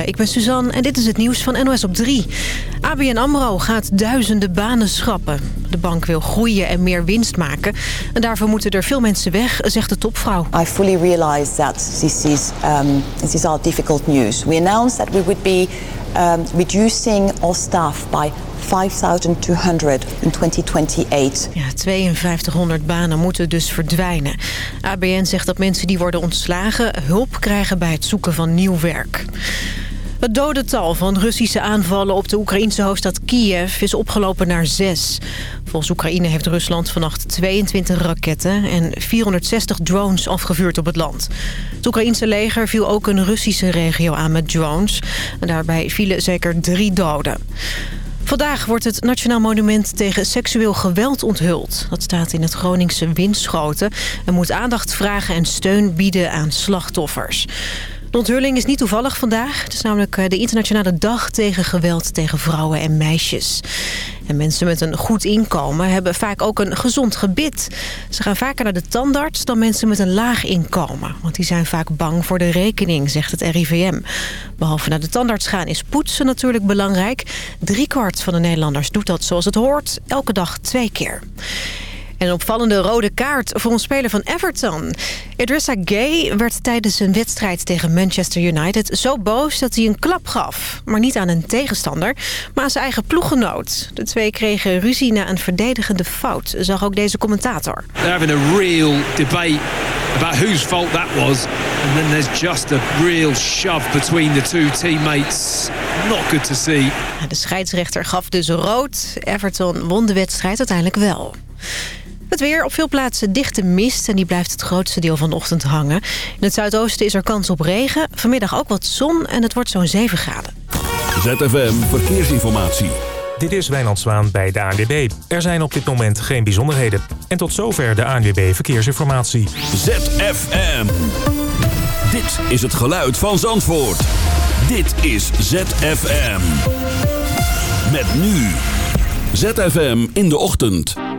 Goedemorgen, ik ben Suzanne en dit is het nieuws van NOS op 3. ABN AMRO gaat duizenden banen schrappen. De bank wil groeien en meer winst maken. En daarvoor moeten er veel mensen weg, zegt de topvrouw. I fully realize that this is, um, this is all difficult news. We announced that we would be um, reducing our staff by 5,200 in 2028. Ja, 5200 banen moeten dus verdwijnen. ABN zegt dat mensen die worden ontslagen hulp krijgen bij het zoeken van nieuw werk. Het dodental van Russische aanvallen op de Oekraïnse hoofdstad Kiev is opgelopen naar zes. Volgens Oekraïne heeft Rusland vannacht 22 raketten en 460 drones afgevuurd op het land. Het Oekraïnse leger viel ook een Russische regio aan met drones. En daarbij vielen zeker drie doden. Vandaag wordt het Nationaal Monument tegen seksueel geweld onthuld. Dat staat in het Groningse Winschoten en moet aandacht vragen en steun bieden aan slachtoffers. De onthulling is niet toevallig vandaag. Het is namelijk eh, de internationale dag tegen geweld tegen vrouwen en meisjes. En mensen met een goed inkomen hebben vaak ook een gezond gebit. Ze gaan vaker naar de tandarts dan mensen met een laag inkomen. Want die zijn vaak bang voor de rekening, zegt het RIVM. Behalve naar de tandarts gaan is poetsen natuurlijk belangrijk. Driekwart van de Nederlanders doet dat zoals het hoort, elke dag twee keer. En een opvallende rode kaart voor een speler van Everton. Idrissa Gay werd tijdens een wedstrijd tegen Manchester United zo boos dat hij een klap gaf. Maar niet aan een tegenstander, maar aan zijn eigen ploeggenoot. De twee kregen ruzie na een verdedigende fout, zag ook deze commentator. They're having a real debate about whose fault that was. And then there's just a real shove between the two teammates. Not good to see. De scheidsrechter gaf dus rood. Everton won de wedstrijd uiteindelijk wel. Het weer op veel plaatsen dichte mist en die blijft het grootste deel van de ochtend hangen. In het zuidoosten is er kans op regen. Vanmiddag ook wat zon en het wordt zo'n 7 graden. ZFM Verkeersinformatie. Dit is Wijnand Zwaan bij de ANWB. Er zijn op dit moment geen bijzonderheden. En tot zover de ANWB Verkeersinformatie. ZFM. Dit is het geluid van Zandvoort. Dit is ZFM. Met nu. ZFM in de ochtend.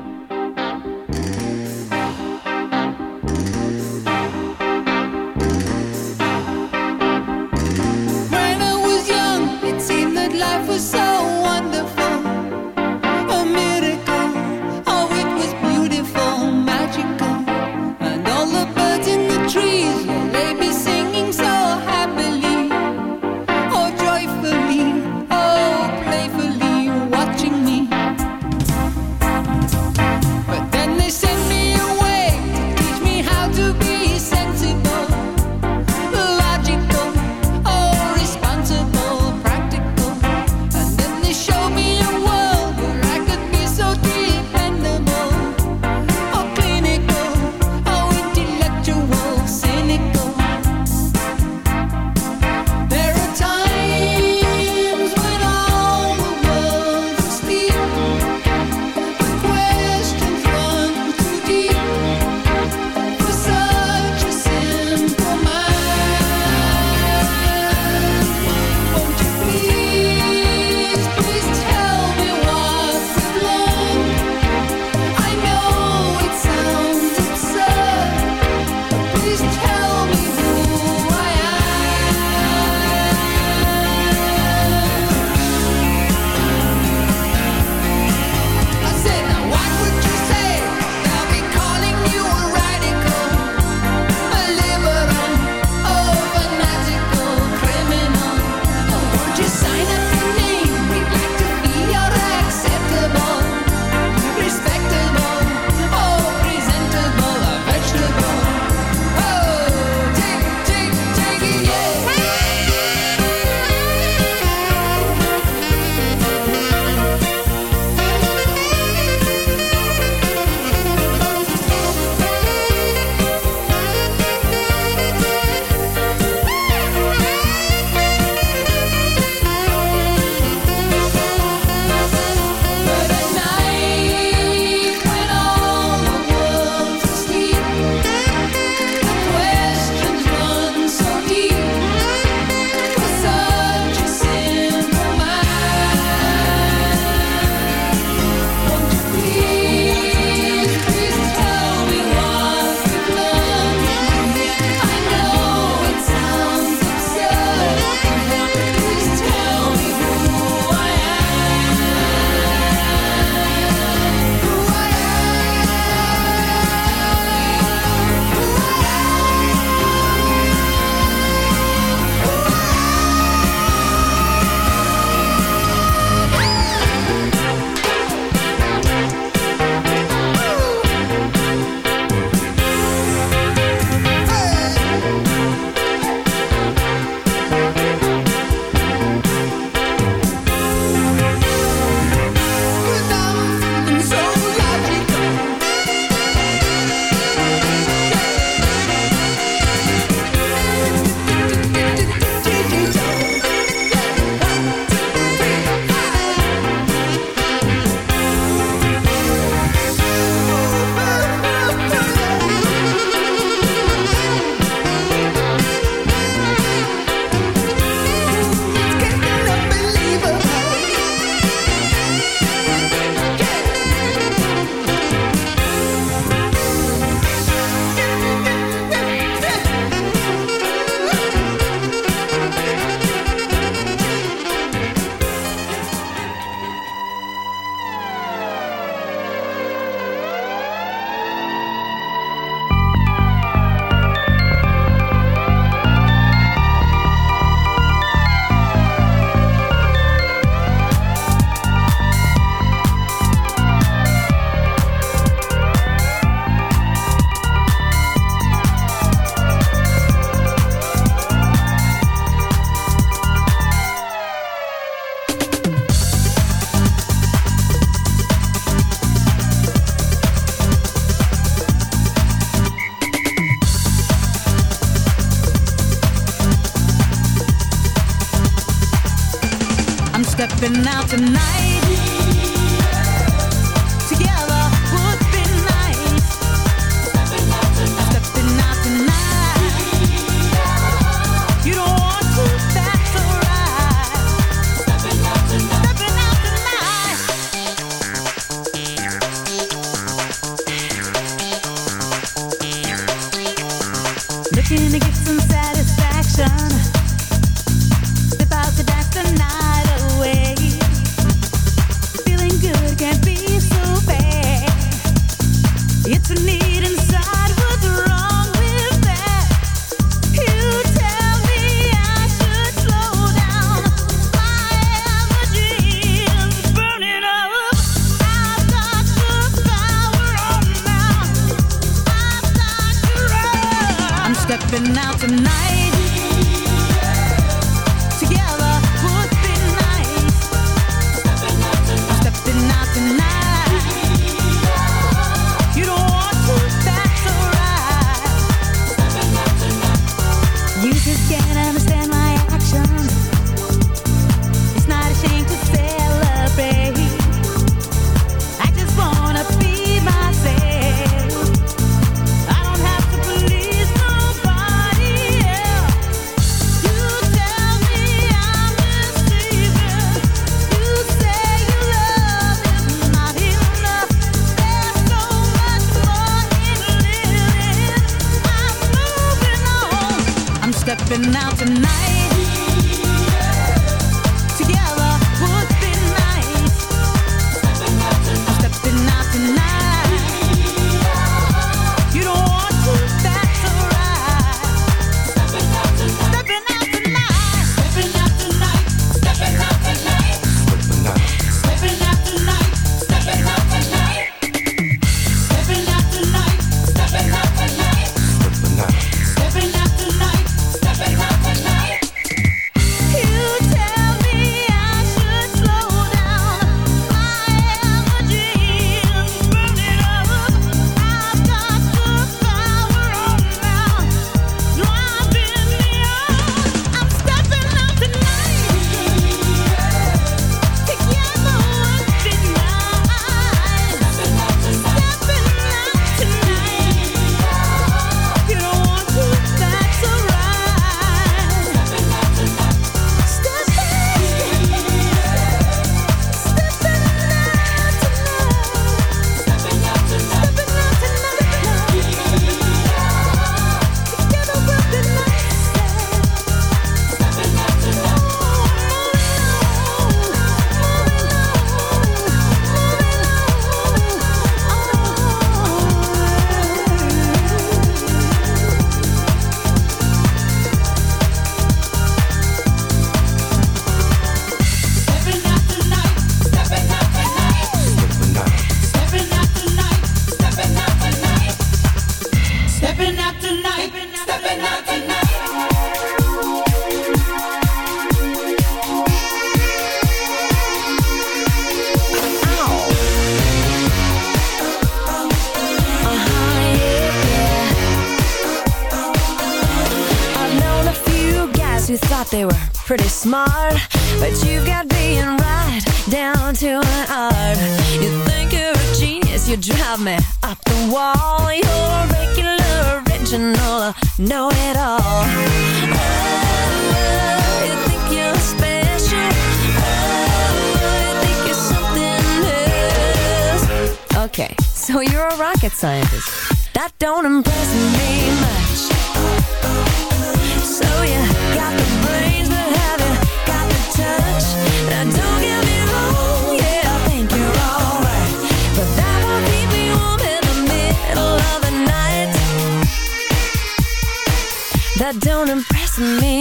Don't impress me.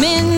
Some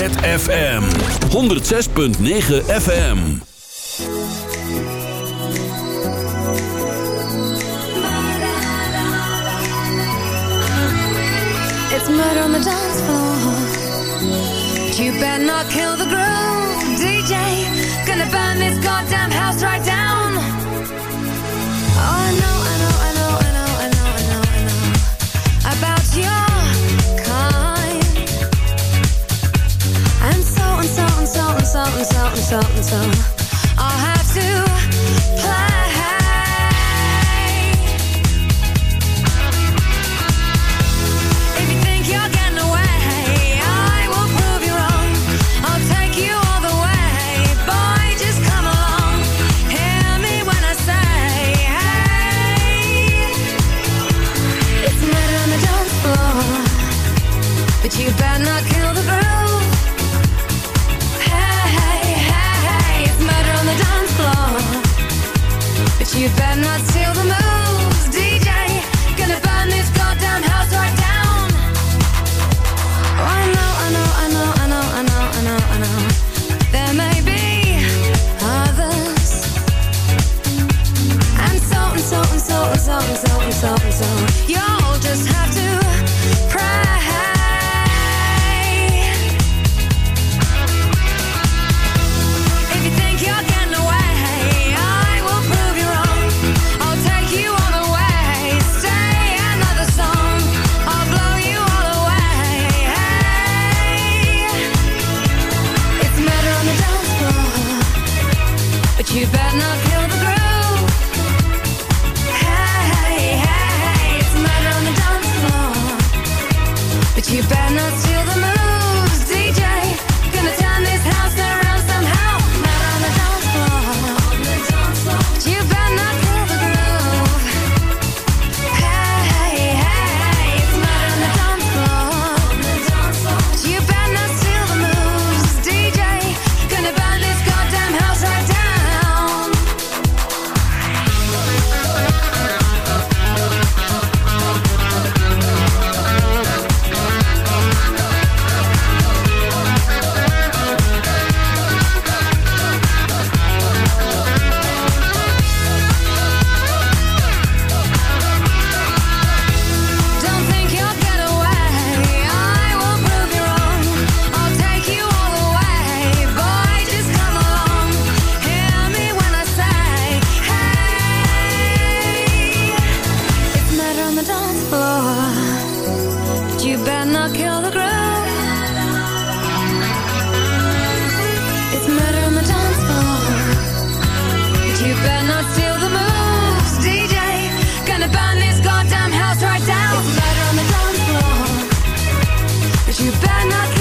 ZFM. 106.9 FM something, something. You better not tell them. on the dance floor. But you better not kill the groove It's better on the dance floor. But you better not steal the moves DJ, gonna burn this goddamn house right down. It's on the dance floor. But you better not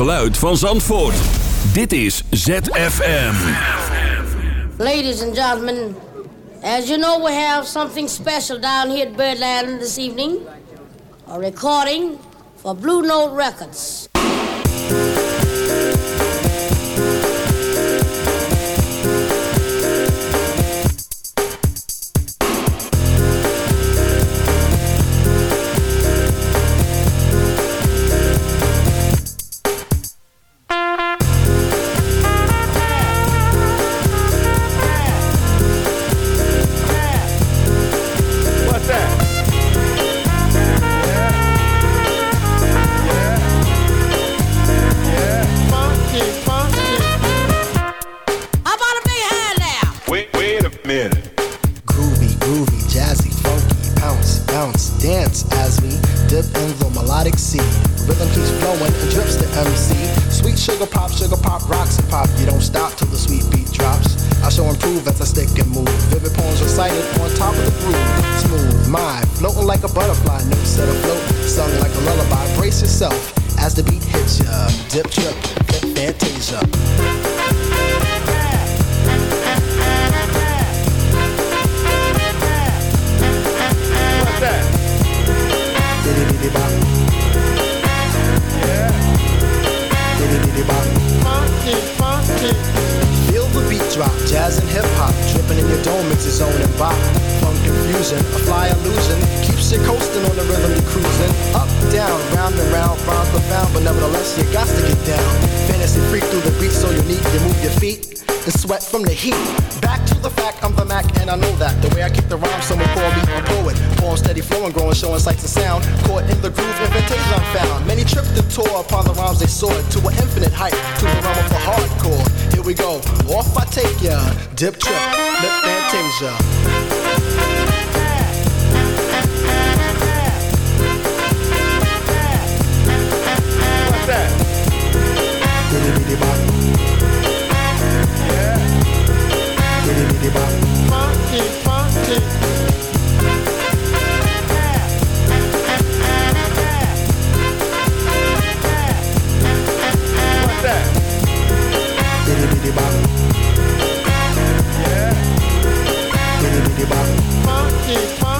geluid van Zandvoort. Dit is ZFM. Ladies and gentlemen, as you know, we have something special down here at Birdland this evening. A recording for Blue Note Records. Butterfly. Notes set afloat, sung like a lullaby. Brace yourself as the beat hits ya. Dip, trip, fantasia. What's that? Diddy-diddy-bop. Diddy-diddy-bop. Funky, funky. Feel the beat drop, jazz and hip hop, dripping in your dome, it's a zone and bop. Funk confusion, a fly illusion, keeps you coasting on the rhythm you cruising. Up, down, round and round, rhymes profound, but nevertheless you got to get down. Fantasy freak through the beat, so unique, you move your feet and sweat from the heat. Back to the fact, I'm the Mac, and I know that. The way I kick the rhyme, someone call me a poet. Poem steady flowing, growing, showing sights and sound. Caught in the groove, invitation I'm found. Many tripped and tore upon the rhymes they soared to an infinite height, to the realm of the hardcore. Here we go, off I take ya. Dip trip, lip fantasia. Diddy-diddy-bop. Funky, funky. What's that? Diddy-diddy-bop. Funky, funky.